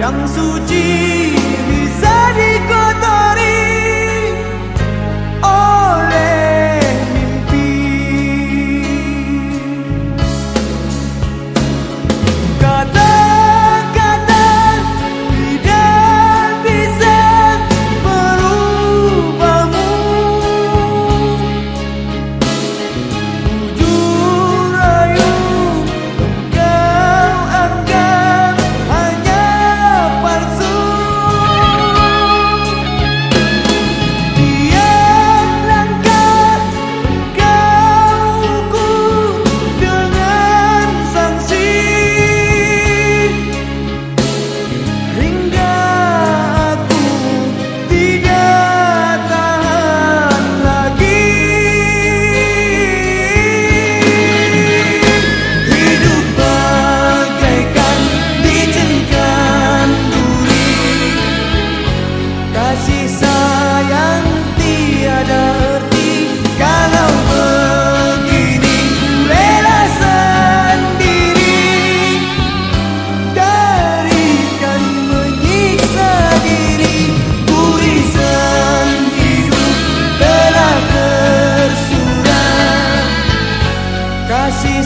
Yang suci. Aku